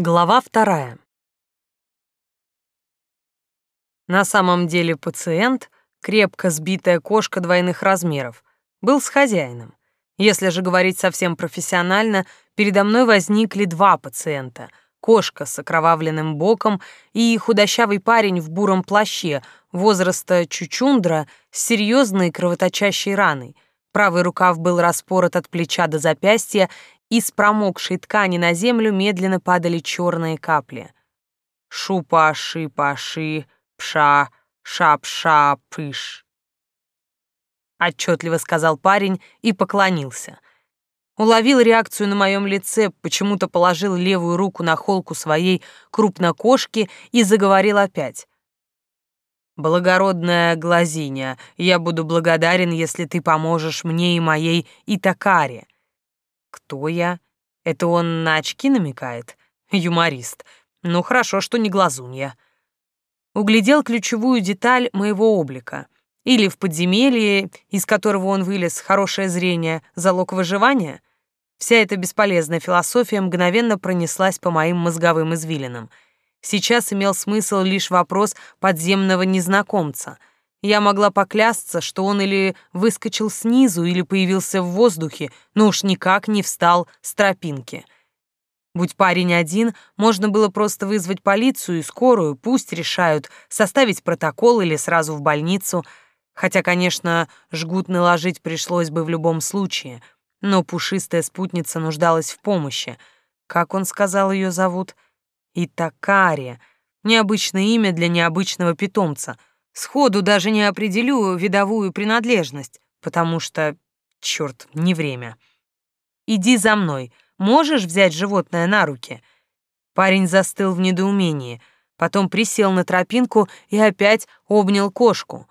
Глава вторая. На самом деле пациент, крепко сбитая кошка двойных размеров, был с хозяином. Если же говорить совсем профессионально, передо мной возникли два пациента — кошка с окровавленным боком и худощавый парень в буром плаще, возраста чучундра, с серьезной кровоточащей раной. Правый рукав был распорот от плеча до запястья, из промокшей ткани на землю медленно падали черные капли. «Шу-паши-паши, пша, шап-ша-пыш», — отчетливо сказал парень и поклонился. Уловил реакцию на моем лице, почему-то положил левую руку на холку своей крупнокошки и заговорил опять. «Благородная Глазиня, я буду благодарен, если ты поможешь мне и моей Итакаре. Кто я? Это он на очки намекает? Юморист. Ну хорошо, что не глазунья. Углядел ключевую деталь моего облика. Или в подземелье, из которого он вылез, хорошее зрение, залог выживания? Вся эта бесполезная философия мгновенно пронеслась по моим мозговым извилинам. Сейчас имел смысл лишь вопрос подземного незнакомца — я могла поклясться, что он или выскочил снизу, или появился в воздухе, но уж никак не встал с тропинки. Будь парень один, можно было просто вызвать полицию и скорую, пусть решают, составить протокол или сразу в больницу. Хотя, конечно, жгут наложить пришлось бы в любом случае. Но пушистая спутница нуждалась в помощи. Как он сказал, ее зовут? Итакария. Необычное имя для необычного питомца — Сходу даже не определю видовую принадлежность, потому что, черт, не время. Иди за мной. Можешь взять животное на руки? Парень застыл в недоумении, потом присел на тропинку и опять обнял кошку.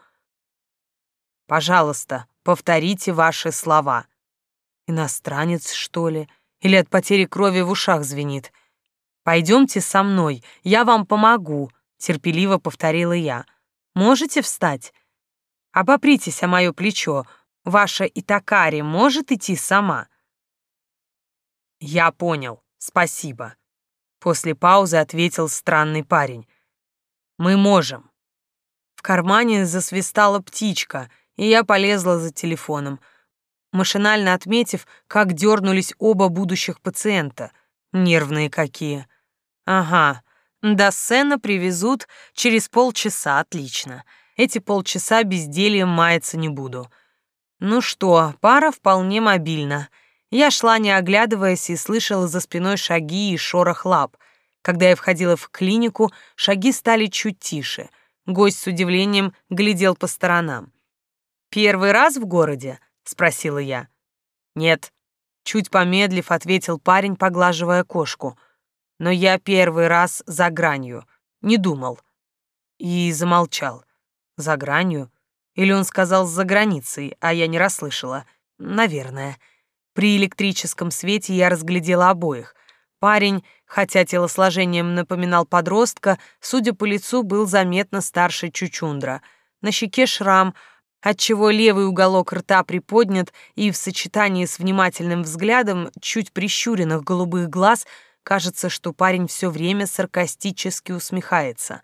Пожалуйста, повторите ваши слова. Иностранец, что ли? Или от потери крови в ушах звенит? Пойдемте со мной, я вам помогу, терпеливо повторила я. Можете встать? Обопритесь о мое плечо. Ваша Итакари может идти сама?» «Я понял. Спасибо». После паузы ответил странный парень. «Мы можем». В кармане засвистала птичка, и я полезла за телефоном, машинально отметив, как дернулись оба будущих пациента. Нервные какие. Ага, до сцена привезут через полчаса, отлично. Эти полчаса бездельем маяться не буду. Ну что, пара вполне мобильна. Я шла, не оглядываясь, и слышала за спиной шаги и шорох лап. Когда я входила в клинику, шаги стали чуть тише. Гость с удивлением глядел по сторонам. «Первый раз в городе?» — спросила я. «Нет», — чуть помедлив, ответил парень, поглаживая кошку — но я первый раз за гранью, не думал. И замолчал. За гранью? Или он сказал «за границей», а я не расслышала? Наверное. При электрическом свете я разглядела обоих. Парень, хотя телосложением напоминал подростка, судя по лицу, был заметно старше Чучундра. На щеке шрам, отчего левый уголок рта приподнят, и в сочетании с внимательным взглядом чуть прищуренных голубых глаз — Кажется, что парень все время саркастически усмехается.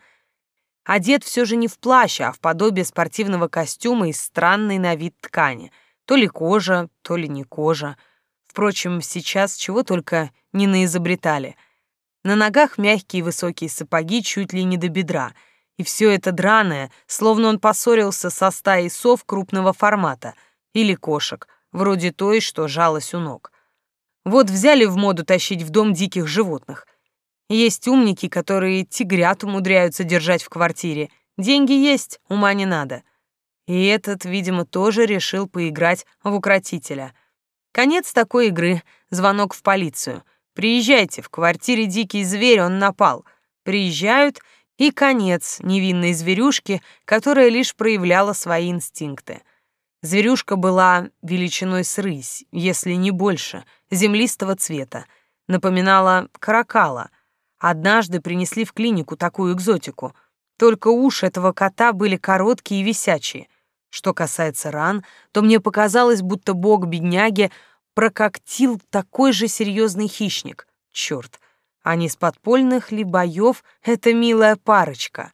Одет все же не в плащ, а в подобие спортивного костюма из странной на вид ткани. То ли кожа, то ли не кожа. Впрочем, сейчас чего только не наизобретали. На ногах мягкие высокие сапоги чуть ли не до бедра. И все это драное, словно он поссорился со стаей сов крупного формата. Или кошек, вроде той, что жалась у ног. Вот взяли в моду тащить в дом диких животных. Есть умники, которые тигрят умудряются держать в квартире. Деньги есть, ума не надо. И этот, видимо, тоже решил поиграть в укротителя. Конец такой игры — звонок в полицию. Приезжайте, в квартире дикий зверь, он напал. Приезжают, и конец невинной зверюшки, которая лишь проявляла свои инстинкты — Зверюшка была величиной с рысь, если не больше, землистого цвета. Напоминала каракала. Однажды принесли в клинику такую экзотику. Только уши этого кота были короткие и висячие. Что касается ран, то мне показалось, будто бог бедняги прококтил такой же серьезный хищник. Черт, А не с подпольных ли боев эта милая парочка?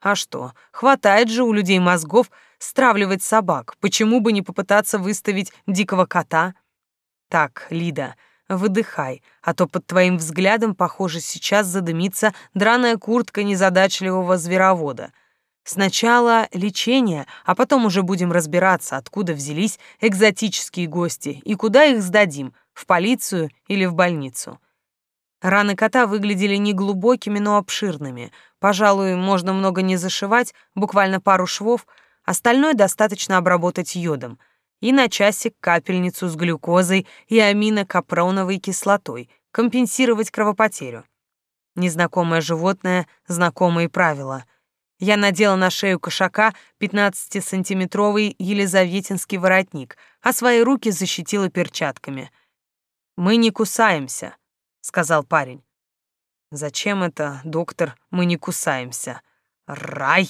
А что, хватает же у людей мозгов стравливать собак, почему бы не попытаться выставить дикого кота? Так, Лида, выдыхай, а то под твоим взглядом, похоже, сейчас задымится драная куртка незадачливого зверовода. Сначала лечение, а потом уже будем разбираться, откуда взялись экзотические гости и куда их сдадим, в полицию или в больницу. Раны кота выглядели не глубокими, но обширными. Пожалуй, можно много не зашивать, буквально пару швов, остальное достаточно обработать йодом. И на часик капельницу с глюкозой и аминокапроновой кислотой, компенсировать кровопотерю. Незнакомое животное, знакомые правила. Я надела на шею кошака 15-сантиметровый елизаветинский воротник, а свои руки защитила перчатками. «Мы не кусаемся», — сказал парень. «Зачем это, доктор, мы не кусаемся?» «Рай!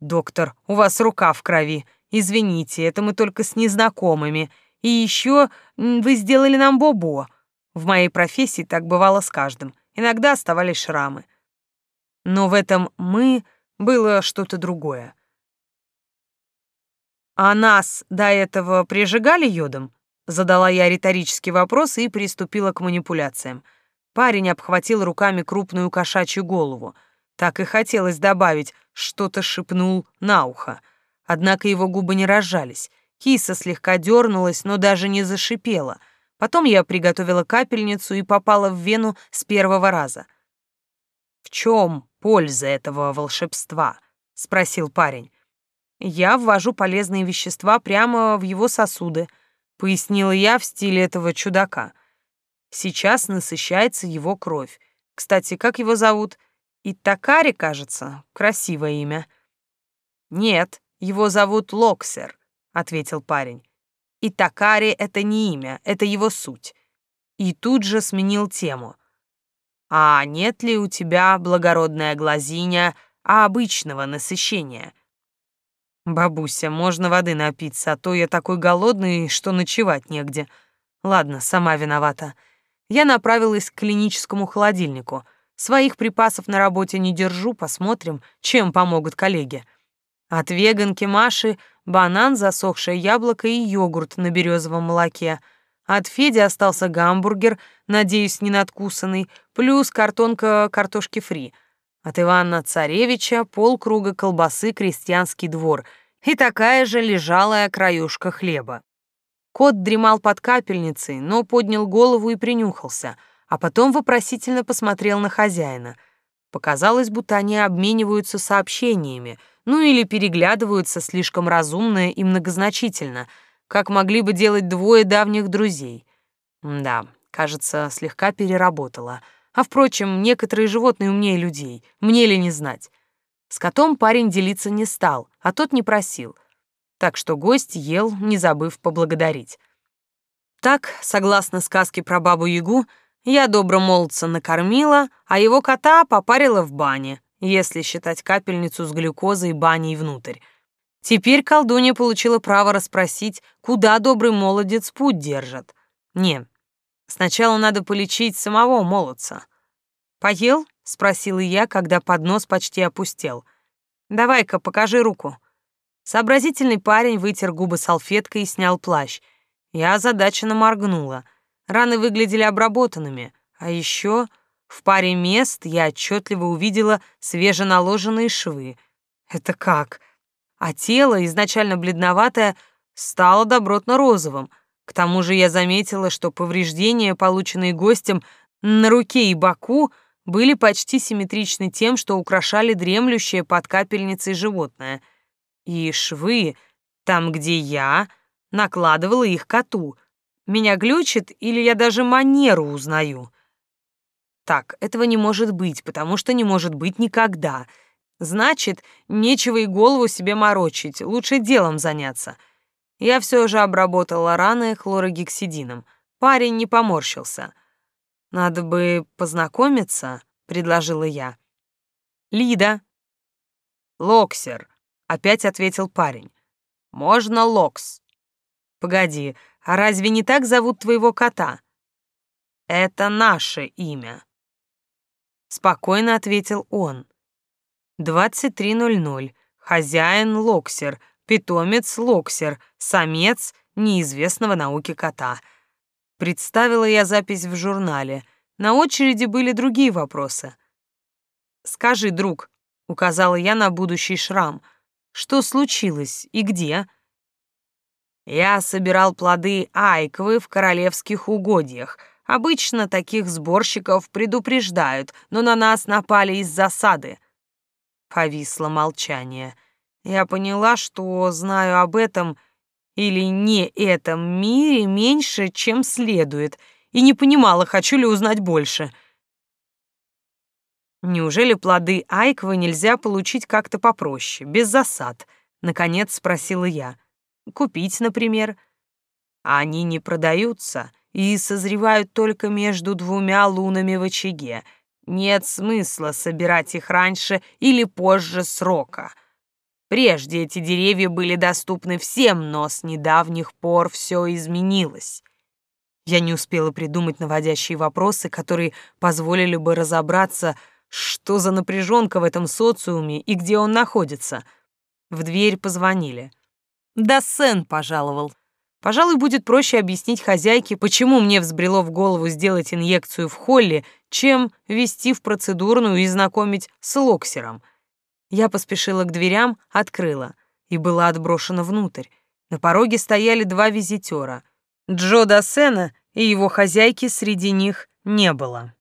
Доктор, у вас рука в крови. Извините, это мы только с незнакомыми. И еще вы сделали нам бобо. В моей профессии так бывало с каждым. Иногда оставались шрамы. Но в этом «мы» было что-то другое. «А нас до этого прижигали йодом?» Задала я риторический вопрос и приступила к манипуляциям. Парень обхватил руками крупную кошачью голову. Так и хотелось добавить, что-то шепнул на ухо. Однако его губы не разжались. Киса слегка дернулась, но даже не зашипела. Потом я приготовила капельницу и попала в вену с первого раза. «В чем польза этого волшебства?» — спросил парень. «Я ввожу полезные вещества прямо в его сосуды», — пояснила я в стиле этого чудака. «Сейчас насыщается его кровь. Кстати, как его зовут? Итакари, кажется, красивое имя». «Нет, его зовут Локсер», — ответил парень. Итакари — это не имя, это его суть». И тут же сменил тему — а нет ли у тебя, благородная глазиня, обычного насыщения? Бабуся, можно воды напиться, а то я такой голодный, что ночевать негде. Ладно, сама виновата. Я направилась к клиническому холодильнику. Своих припасов на работе не держу, посмотрим, чем помогут коллеги. От веганки Маши банан, засохшее яблоко и йогурт на березовом молоке — от Феди остался гамбургер, надеюсь, не надкусанный, плюс картонка картошки фри. От Ивана Царевича полкруга колбасы «Крестьянский двор» и такая же лежалая краюшка хлеба. Кот дремал под капельницей, но поднял голову и принюхался, а потом вопросительно посмотрел на хозяина. Показалось, будто они обмениваются сообщениями, ну или переглядываются слишком разумно и многозначительно — как могли бы делать двое давних друзей. Да, кажется, слегка переработала. А впрочем, некоторые животные умнее людей, мне ли не знать. С котом парень делиться не стал, а тот не просил. Так что гость ел, не забыв поблагодарить. Так, согласно сказке про бабу-ягу, я добро молодца накормила, а его кота попарила в бане, если считать капельницу с глюкозой баней внутрь. Теперь колдунья получила право расспросить, куда добрый молодец путь держит. Не, сначала надо полечить самого молодца. «Поел?» — спросила я, когда поднос почти опустел. «Давай-ка, покажи руку». Сообразительный парень вытер губы салфеткой и снял плащ. Я озадаченно моргнула. Раны выглядели обработанными, а еще в паре мест я отчетливо увидела свеженаложенные швы. Это как? а тело, изначально бледноватое, стало добротно-розовым. К тому же я заметила, что повреждения, полученные гостем на руке и боку, были почти симметричны тем, что украшали дремлющее под капельницей животное. И швы, там, где я, накладывала их коту. Меня глючит или я даже манеру узнаю? Так, этого не может быть, потому что не может быть никогда — Значит, нечего и голову себе морочить, лучше делом заняться. Я все же обработала раны хлорогексидином. Парень не поморщился. Надо бы познакомиться, предложила я. Лида. Локсер, опять ответил парень. Можно Локс. Погоди, а разве не так зовут твоего кота? Это наше имя. Спокойно ответил он. 23.00. Хозяин Локсер, питомец Локсер, самец неизвестного науки кота. Представила я запись в журнале. На очереди были другие вопросы. «Скажи, друг», — указала я на будущий шрам, — «что случилось и где?» Я собирал плоды айквы в королевских угодьях. Обычно таких сборщиков предупреждают, но на нас напали из засады. Повисло молчание. Я поняла, что знаю об этом или не этом мире меньше, чем следует, и не понимала, хочу ли узнать больше. Неужели плоды айквы нельзя получить как-то попроще, без засад? Наконец спросила я. Купить, например. Они не продаются и созревают только между двумя лунами в очаге. Нет смысла собирать их раньше или позже срока. Прежде эти деревья были доступны всем, но с недавних пор все изменилось. Я не успела придумать наводящие вопросы, которые позволили бы разобраться, что за напряженка в этом социуме и где он находится. В дверь позвонили. Да Сен пожаловал. Пожалуй, будет проще объяснить хозяйке, почему мне взбрело в голову сделать инъекцию в холле, чем ввести в процедурную и знакомить с локсером. Я поспешила к дверям, открыла и была отброшена внутрь. На пороге стояли два визитера. Джо Дассена и его хозяйки среди них не было.